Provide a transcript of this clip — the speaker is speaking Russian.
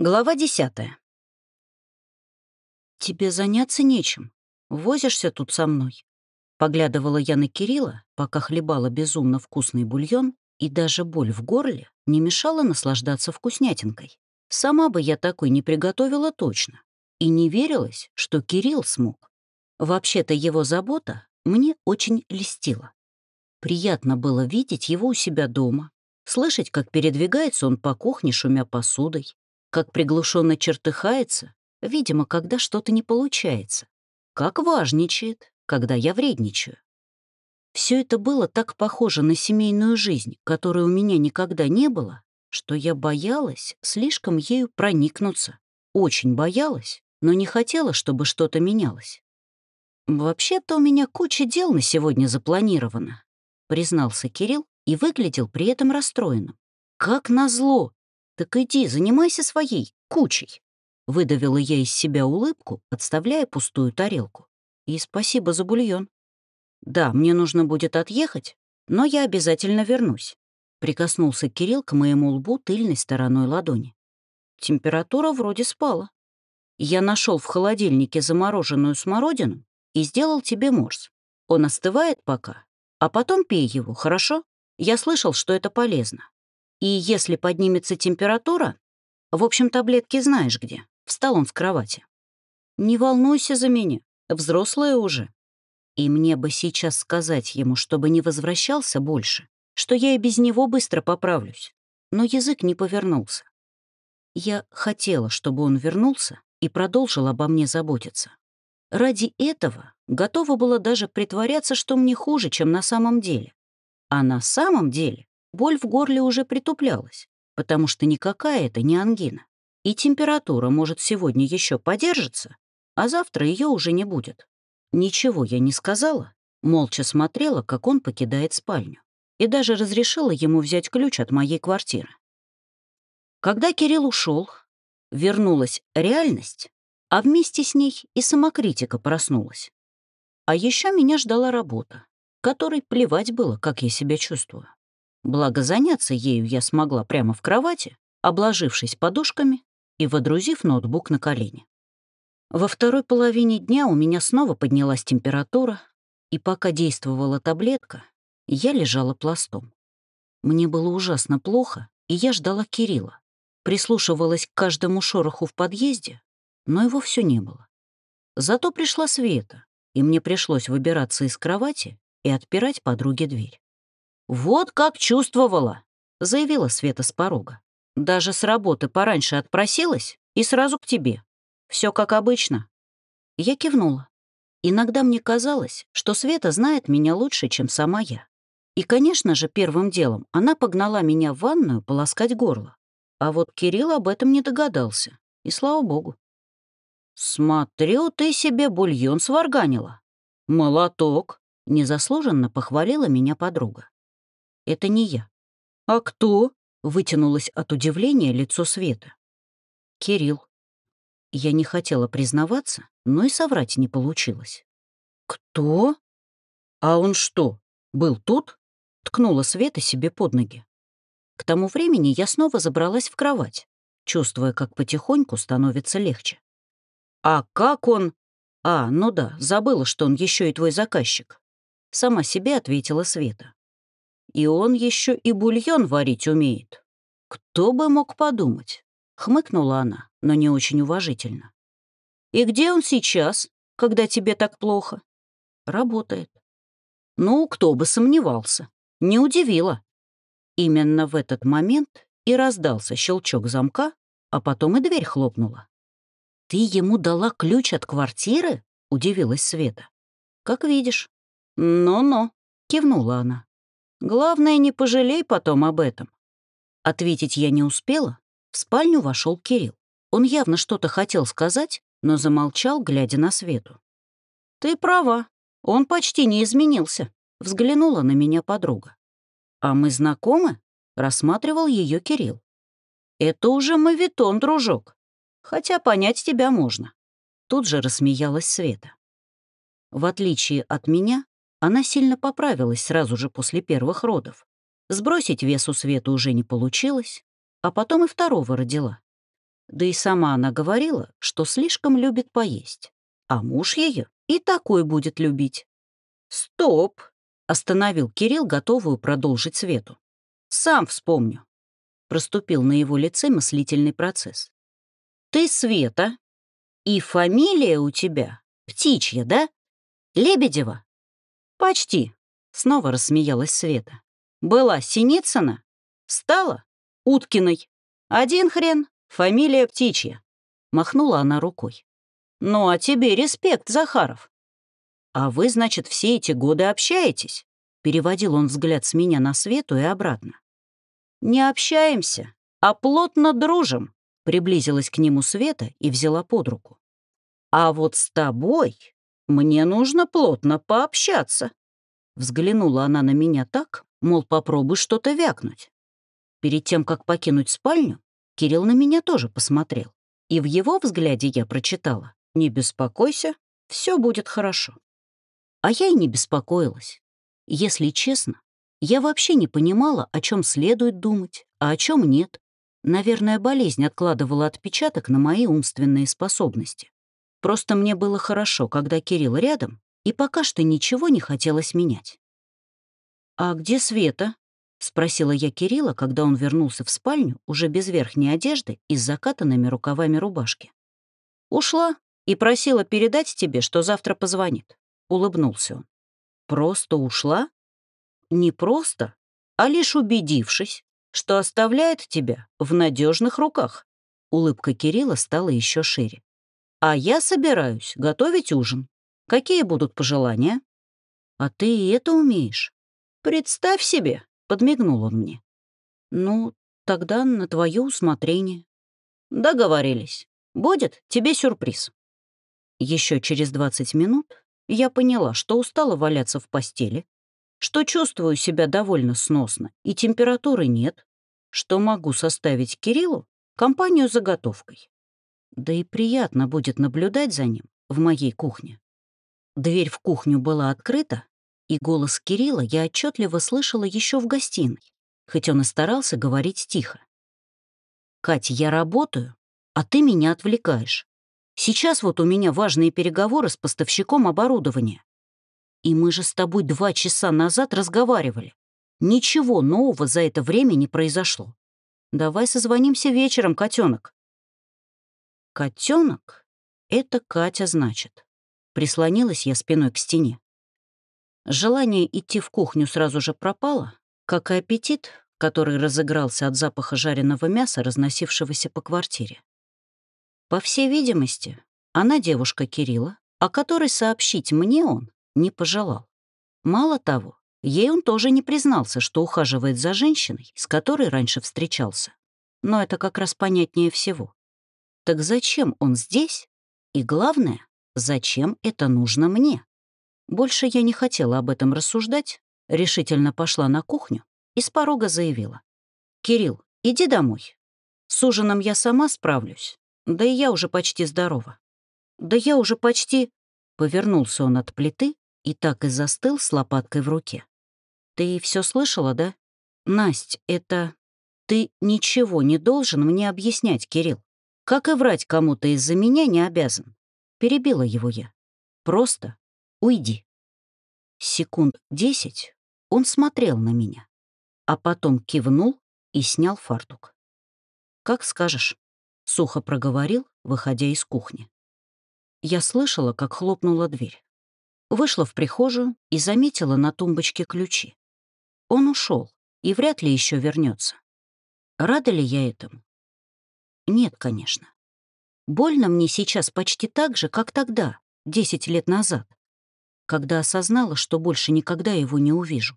Глава десятая. «Тебе заняться нечем. Возишься тут со мной». Поглядывала я на Кирилла, пока хлебала безумно вкусный бульон, и даже боль в горле не мешала наслаждаться вкуснятинкой. Сама бы я такой не приготовила точно. И не верилась, что Кирилл смог. Вообще-то его забота мне очень льстила. Приятно было видеть его у себя дома, слышать, как передвигается он по кухне, шумя посудой, как приглушенно чертыхается, видимо, когда что-то не получается, как важничает, когда я вредничаю. Все это было так похоже на семейную жизнь, которой у меня никогда не было, что я боялась слишком ею проникнуться. Очень боялась, но не хотела, чтобы что-то менялось. «Вообще-то у меня куча дел на сегодня запланировано», признался Кирилл и выглядел при этом расстроенным. «Как назло! «Так иди, занимайся своей кучей», — выдавила я из себя улыбку, подставляя пустую тарелку. «И спасибо за бульон. Да, мне нужно будет отъехать, но я обязательно вернусь», — прикоснулся Кирилл к моему лбу тыльной стороной ладони. Температура вроде спала. Я нашел в холодильнике замороженную смородину и сделал тебе морс. Он остывает пока, а потом пей его, хорошо? Я слышал, что это полезно. И если поднимется температура, в общем, таблетки знаешь где. Встал он с кровати. Не волнуйся за меня, взрослая уже. И мне бы сейчас сказать ему, чтобы не возвращался больше, что я и без него быстро поправлюсь. Но язык не повернулся. Я хотела, чтобы он вернулся и продолжил обо мне заботиться. Ради этого готова была даже притворяться, что мне хуже, чем на самом деле. А на самом деле Боль в горле уже притуплялась, потому что никакая это не ангина. И температура, может, сегодня еще подержится, а завтра ее уже не будет. Ничего я не сказала, молча смотрела, как он покидает спальню, и даже разрешила ему взять ключ от моей квартиры. Когда Кирилл ушел, вернулась реальность, а вместе с ней и самокритика проснулась. А еще меня ждала работа, которой плевать было, как я себя чувствую. Благо заняться ею я смогла прямо в кровати, обложившись подушками и водрузив ноутбук на колени. Во второй половине дня у меня снова поднялась температура, и пока действовала таблетка, я лежала пластом. Мне было ужасно плохо, и я ждала Кирилла. Прислушивалась к каждому шороху в подъезде, но его все не было. Зато пришла Света, и мне пришлось выбираться из кровати и отпирать подруге дверь. «Вот как чувствовала», — заявила Света с порога. «Даже с работы пораньше отпросилась и сразу к тебе. Все как обычно». Я кивнула. Иногда мне казалось, что Света знает меня лучше, чем сама я. И, конечно же, первым делом она погнала меня в ванную полоскать горло. А вот Кирилл об этом не догадался. И слава богу. «Смотрю, ты себе бульон сварганила». «Молоток», — незаслуженно похвалила меня подруга. Это не я. «А кто?» — вытянулось от удивления лицо Света. «Кирилл». Я не хотела признаваться, но и соврать не получилось. «Кто? А он что, был тут?» — ткнула Света себе под ноги. К тому времени я снова забралась в кровать, чувствуя, как потихоньку становится легче. «А как он...» «А, ну да, забыла, что он еще и твой заказчик». Сама себе ответила Света. И он еще и бульон варить умеет. Кто бы мог подумать? Хмыкнула она, но не очень уважительно. И где он сейчас, когда тебе так плохо? Работает. Ну, кто бы сомневался. Не удивило. Именно в этот момент и раздался щелчок замка, а потом и дверь хлопнула. «Ты ему дала ключ от квартиры?» — удивилась Света. «Как видишь». «Ну-ну», — кивнула она. Главное, не пожалей потом об этом. Ответить я не успела. В спальню вошел Кирилл. Он явно что-то хотел сказать, но замолчал, глядя на Свету. «Ты права, он почти не изменился», — взглянула на меня подруга. «А мы знакомы?» — рассматривал ее Кирилл. «Это уже мавитон, дружок. Хотя понять тебя можно». Тут же рассмеялась Света. В отличие от меня, она сильно поправилась сразу же после первых родов. Сбросить вес у Светы уже не получилось, а потом и второго родила. Да и сама она говорила, что слишком любит поесть. А муж ее и такой будет любить. «Стоп!» — остановил Кирилл, готовую продолжить Свету. «Сам вспомню». Проступил на его лице мыслительный процесс. «Ты Света, и фамилия у тебя птичья, да? Лебедева?» «Почти», — снова рассмеялась Света. «Была Синицына, стала Уткиной. Один хрен, фамилия птичья». Махнула она рукой. «Ну а тебе респект, Захаров. «А вы, значит, все эти годы общаетесь?» Переводил он взгляд с меня на Свету и обратно. «Не общаемся, а плотно дружим», приблизилась к нему Света и взяла под руку. «А вот с тобой мне нужно плотно пообщаться». Взглянула она на меня так, мол, попробуй что-то вякнуть. Перед тем, как покинуть спальню, Кирилл на меня тоже посмотрел. И в его взгляде я прочитала «Не беспокойся, все будет хорошо». А я и не беспокоилась. Если честно, я вообще не понимала, о чем следует думать, а о чем нет. Наверное, болезнь откладывала отпечаток на мои умственные способности. Просто мне было хорошо, когда Кирилл рядом, и пока что ничего не хотелось менять. «А где Света?» — спросила я Кирилла, когда он вернулся в спальню уже без верхней одежды и с закатанными рукавами рубашки. «Ушла и просила передать тебе, что завтра позвонит. — улыбнулся он. «Просто ушла? Не просто, а лишь убедившись, что оставляет тебя в надежных руках». Улыбка Кирилла стала еще шире. «А я собираюсь готовить ужин. Какие будут пожелания?» «А ты и это умеешь?» «Представь себе», — подмигнул он мне. «Ну, тогда на твое усмотрение». «Договорились. Будет тебе сюрприз». Еще через 20 минут я поняла, что устала валяться в постели, что чувствую себя довольно сносно и температуры нет, что могу составить Кириллу компанию заготовкой. Да и приятно будет наблюдать за ним в моей кухне. Дверь в кухню была открыта, и голос Кирилла я отчетливо слышала еще в гостиной, хоть он и старался говорить тихо. «Кать, я работаю, а ты меня отвлекаешь. Сейчас вот у меня важные переговоры с поставщиком оборудования. И мы же с тобой два часа назад разговаривали. Ничего нового за это время не произошло. Давай созвонимся вечером, котенок. Котенок? Это Катя, значит. Прислонилась я спиной к стене. Желание идти в кухню сразу же пропало, как и аппетит, который разыгрался от запаха жареного мяса, разносившегося по квартире. По всей видимости, она девушка Кирилла, о которой сообщить мне он не пожелал. Мало того, ей он тоже не признался, что ухаживает за женщиной, с которой раньше встречался. Но это как раз понятнее всего. Так зачем он здесь? И главное, зачем это нужно мне? Больше я не хотела об этом рассуждать, решительно пошла на кухню и с порога заявила. «Кирилл, иди домой. С ужином я сама справлюсь, да и я уже почти здорова. Да я уже почти... Повернулся он от плиты и так и застыл с лопаткой в руке. Ты все слышала, да? Насть, это... Ты ничего не должен мне объяснять, Кирилл. Как и врать кому-то из-за меня не обязан. Перебила его я. Просто уйди. Секунд десять он смотрел на меня, а потом кивнул и снял фартук. «Как скажешь» сухо проговорил, выходя из кухни. Я слышала, как хлопнула дверь. Вышла в прихожую и заметила на тумбочке ключи. Он ушел и вряд ли еще вернется. Рада ли я этому? Нет, конечно. Больно мне сейчас почти так же, как тогда, 10 лет назад, когда осознала, что больше никогда его не увижу.